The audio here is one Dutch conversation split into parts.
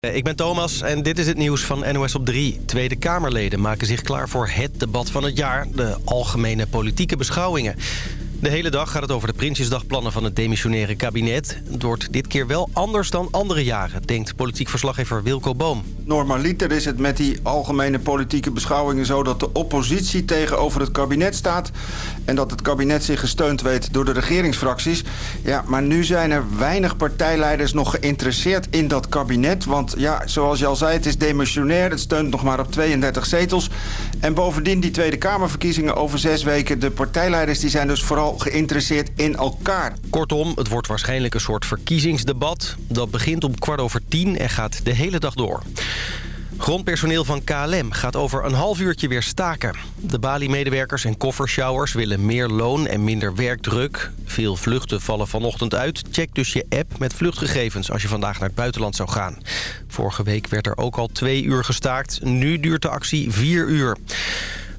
Eh, ik ben Thomas en dit is het nieuws van NOS op 3. Tweede Kamerleden maken zich klaar voor het debat van het jaar. De algemene politieke beschouwingen. De hele dag gaat het over de Prinsjesdagplannen van het demissionaire kabinet. Het wordt dit keer wel anders dan andere jaren, denkt politiek verslaggever Wilco Boom. Normaliter is het met die algemene politieke beschouwingen zo... dat de oppositie tegenover het kabinet staat... en dat het kabinet zich gesteund weet door de regeringsfracties. Ja, maar nu zijn er weinig partijleiders nog geïnteresseerd in dat kabinet. Want ja, zoals je al zei, het is demissionair. Het steunt nog maar op 32 zetels. En bovendien die Tweede Kamerverkiezingen over zes weken. De partijleiders die zijn dus vooral geïnteresseerd in elkaar. Kortom, het wordt waarschijnlijk een soort verkiezingsdebat. Dat begint om kwart over tien en gaat de hele dag door. Grondpersoneel van KLM gaat over een half uurtje weer staken. De Bali-medewerkers en koffershowers willen meer loon en minder werkdruk. Veel vluchten vallen vanochtend uit. Check dus je app met vluchtgegevens als je vandaag naar het buitenland zou gaan. Vorige week werd er ook al twee uur gestaakt. Nu duurt de actie vier uur.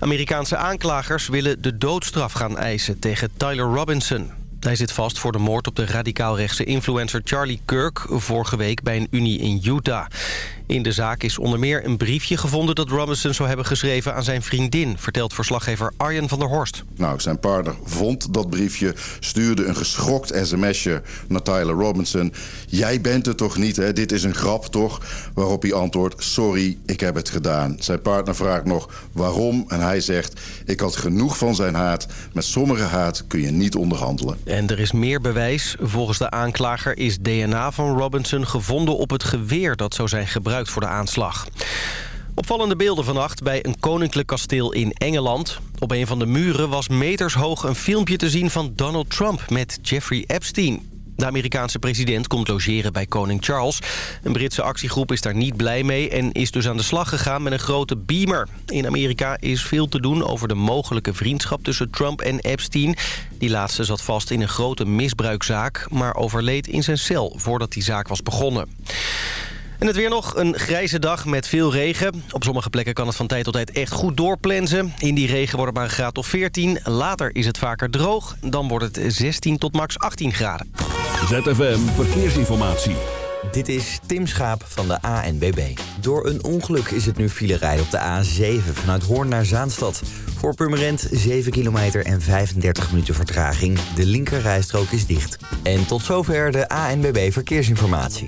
Amerikaanse aanklagers willen de doodstraf gaan eisen tegen Tyler Robinson. Hij zit vast voor de moord op de radicaalrechtse influencer Charlie Kirk... vorige week bij een unie in Utah. In de zaak is onder meer een briefje gevonden dat Robinson zou hebben geschreven aan zijn vriendin... vertelt verslaggever Arjen van der Horst. Nou, zijn partner vond dat briefje, stuurde een geschokt sms'je naar Tyler Robinson. Jij bent het toch niet, hè? Dit is een grap, toch? Waarop hij antwoordt, sorry, ik heb het gedaan. Zijn partner vraagt nog waarom en hij zegt... ik had genoeg van zijn haat. Met sommige haat kun je niet onderhandelen. En er is meer bewijs. Volgens de aanklager is DNA van Robinson gevonden op het geweer... dat zou zijn gebruikt voor de aanslag. Opvallende beelden vannacht bij een koninklijk kasteel in Engeland. Op een van de muren was metershoog een filmpje te zien van Donald Trump met Jeffrey Epstein. De Amerikaanse president komt logeren bij koning Charles. Een Britse actiegroep is daar niet blij mee en is dus aan de slag gegaan met een grote beamer. In Amerika is veel te doen over de mogelijke vriendschap tussen Trump en Epstein. Die laatste zat vast in een grote misbruikzaak, maar overleed in zijn cel voordat die zaak was begonnen. En het weer nog een grijze dag met veel regen. Op sommige plekken kan het van tijd tot tijd echt goed doorplensen. In die regen wordt het maar een graad of 14. Later is het vaker droog. Dan wordt het 16 tot max 18 graden. ZFM Verkeersinformatie. Dit is Tim Schaap van de ANBB. Door een ongeluk is het nu file rijden op de A7 vanuit Hoorn naar Zaanstad. Voor Purmerend 7 kilometer en 35 minuten vertraging. De linkerrijstrook is dicht. En tot zover de ANBB Verkeersinformatie.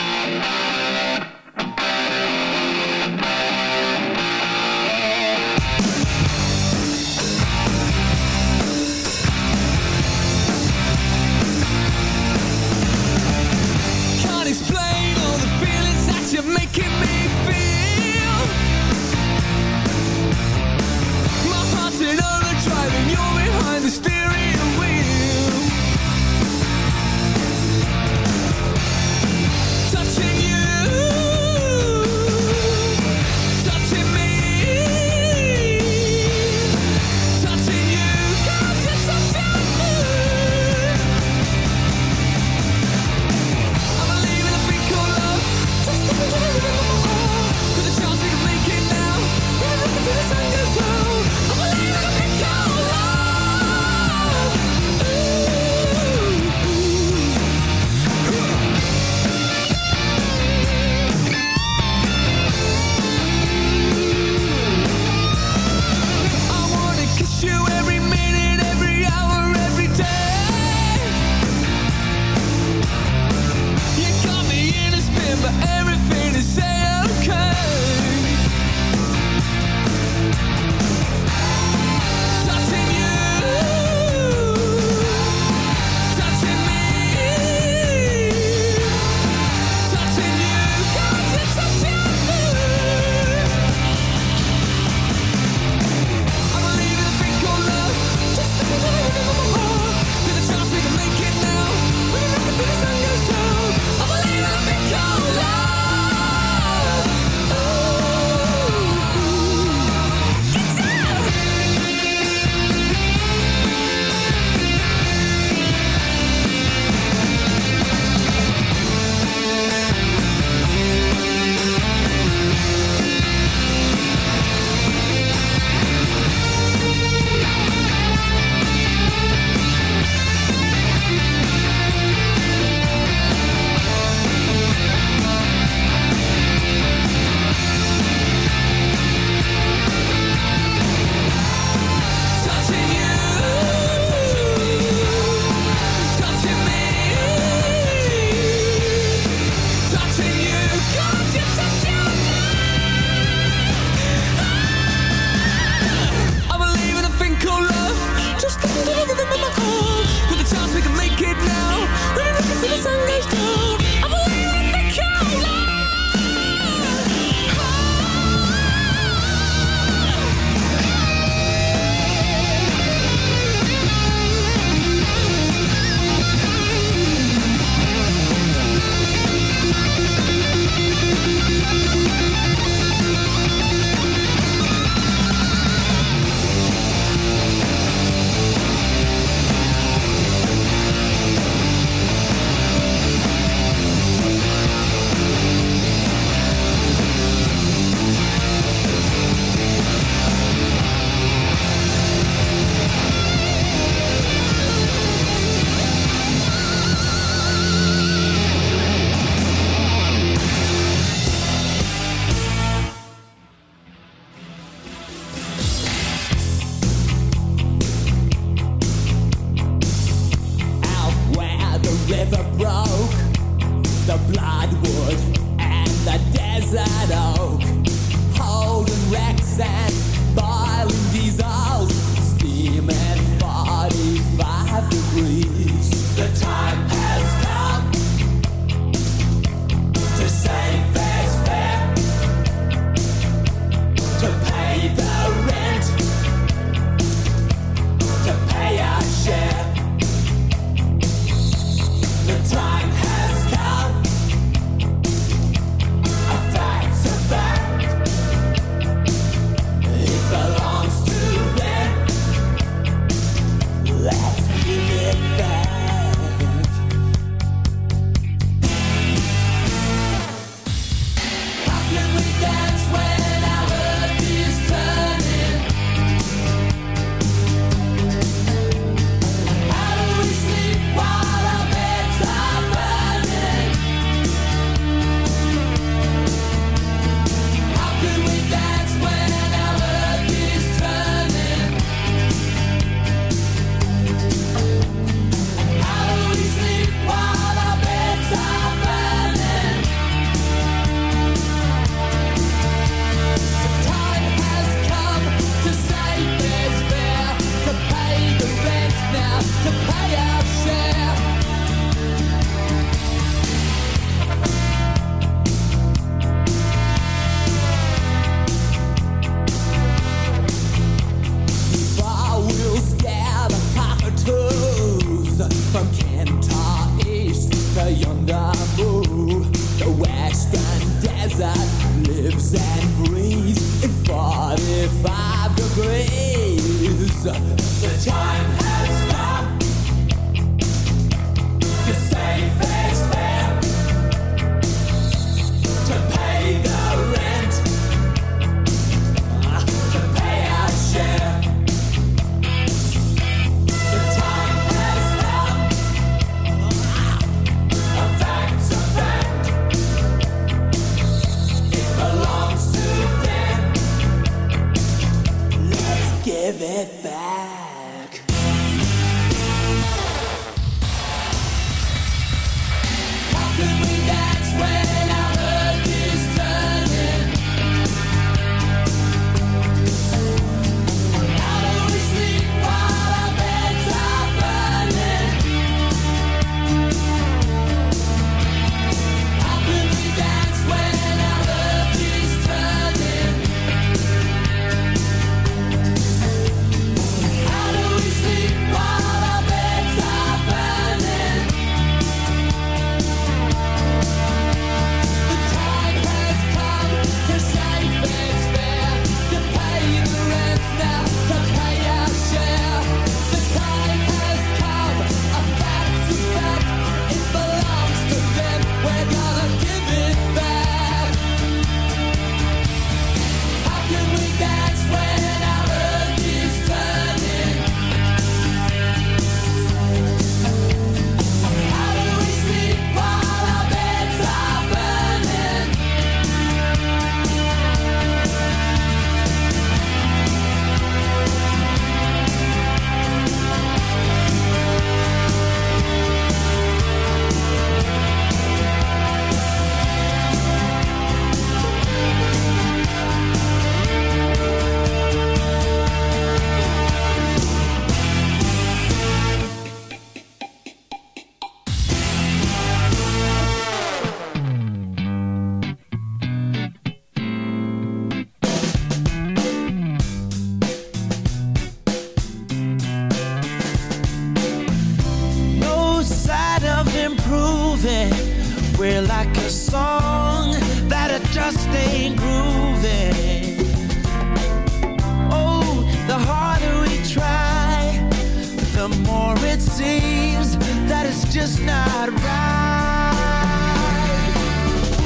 seems that it's just not right.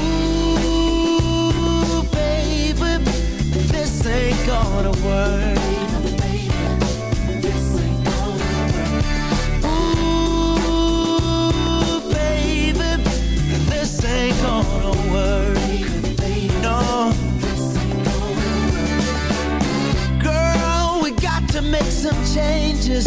Ooh, baby, this ain't gonna work. Ooh, baby, this ain't gonna work. No. Girl, we got to make some changes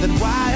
Then why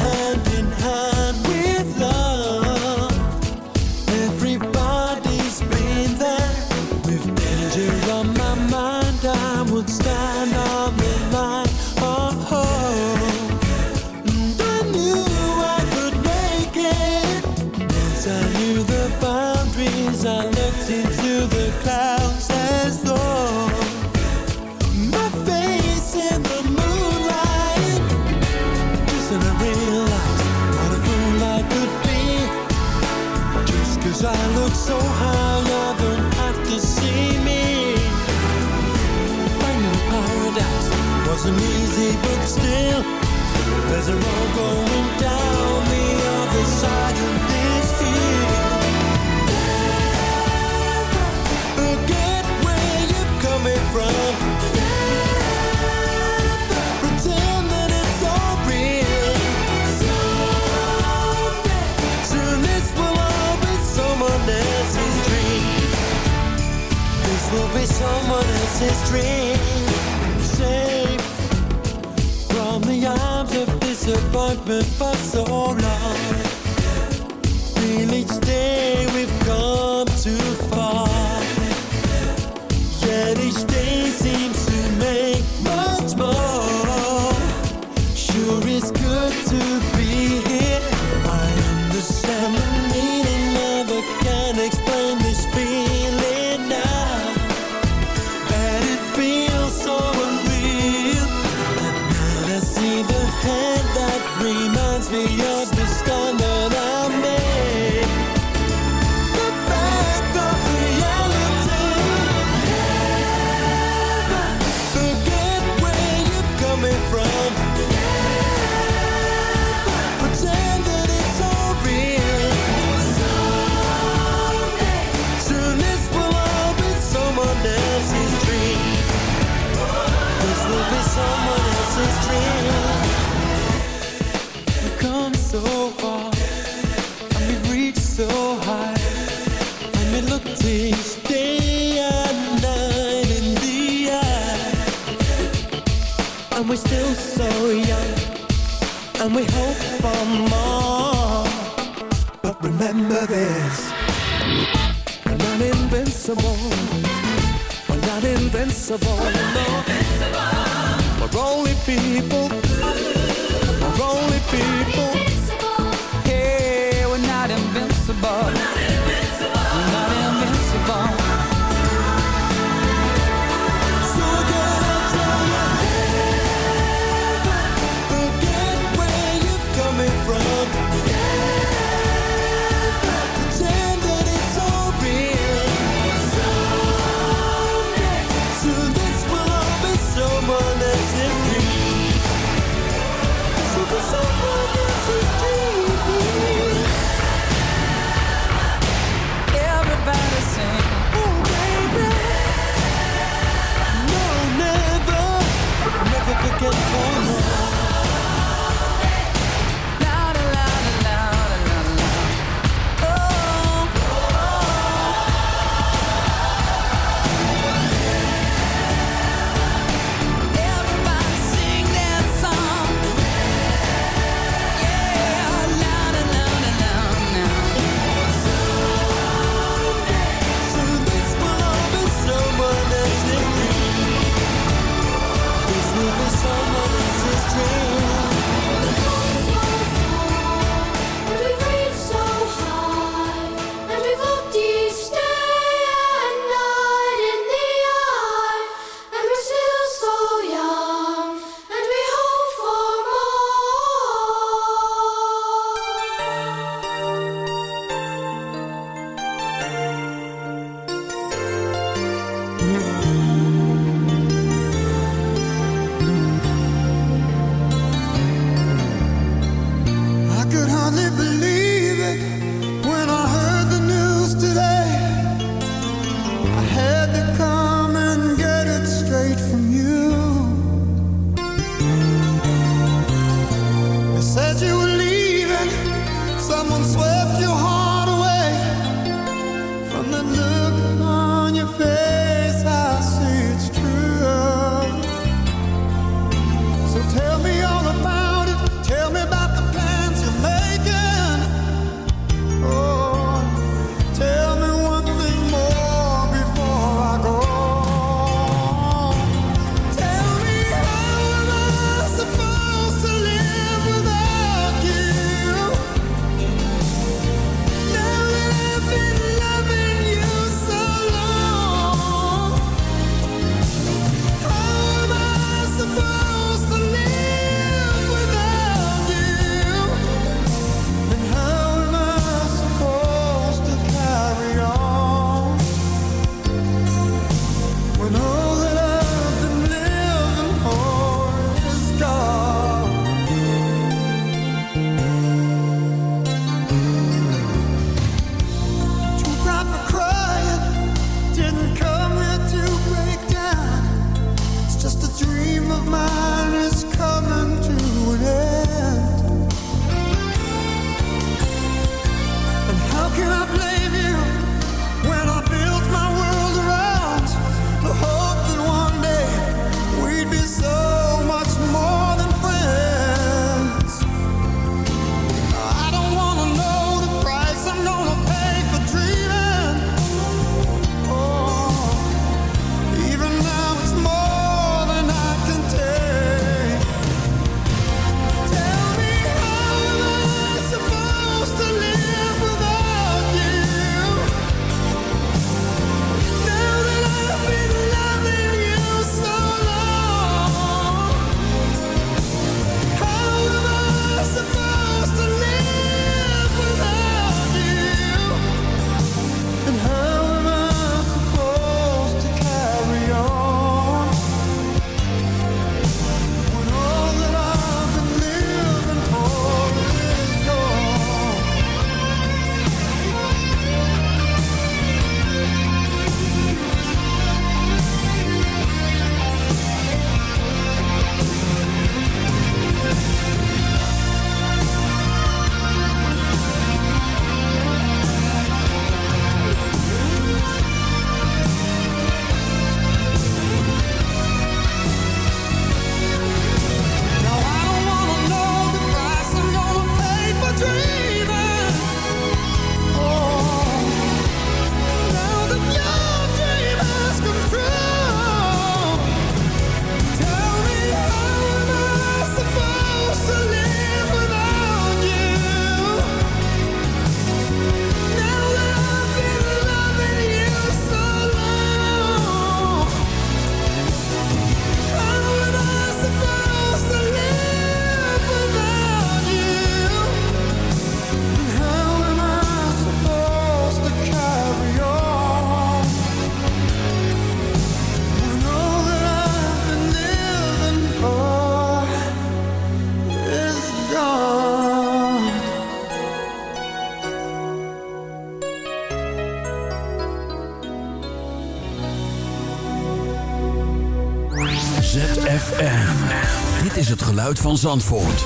ZFM. Dit is het geluid van Zandvoort.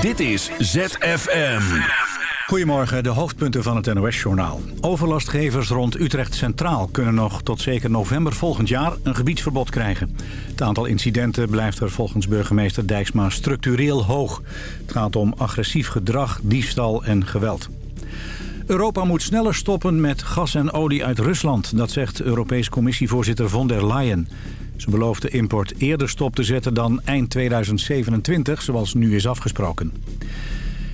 Dit is ZFM. Goedemorgen, de hoofdpunten van het NOS-journaal. Overlastgevers rond Utrecht Centraal kunnen nog tot zeker november volgend jaar een gebiedsverbod krijgen. Het aantal incidenten blijft er volgens burgemeester Dijksma structureel hoog. Het gaat om agressief gedrag, diefstal en geweld. Europa moet sneller stoppen met gas en olie uit Rusland. Dat zegt Europees Commissievoorzitter von der Leyen. Ze belooft de import eerder stop te zetten dan eind 2027, zoals nu is afgesproken.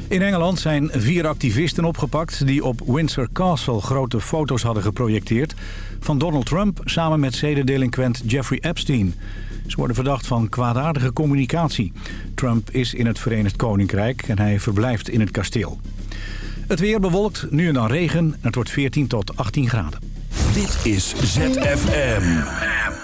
In Engeland zijn vier activisten opgepakt die op Windsor Castle grote foto's hadden geprojecteerd van Donald Trump samen met zedendelinquent Jeffrey Epstein. Ze worden verdacht van kwaadaardige communicatie. Trump is in het Verenigd Koninkrijk en hij verblijft in het kasteel. Het weer bewolkt, nu en dan regen. en Het wordt 14 tot 18 graden. Dit is ZFM.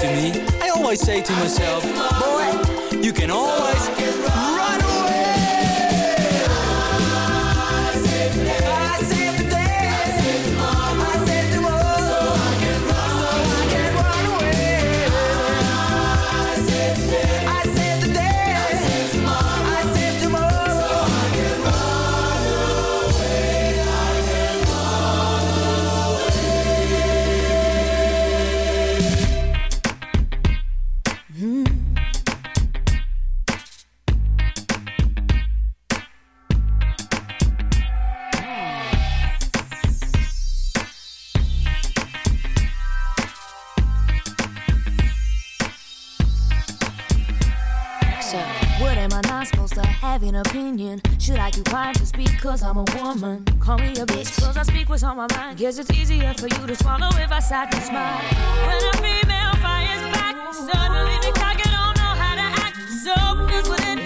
To me, I always say to myself, boy, you can always because I'm a woman? Call me a bitch, cause I speak what's on my mind. Guess it's easier for you to swallow if I sat and smile. When a female fires back, suddenly the target don't know how to act. So, here's what a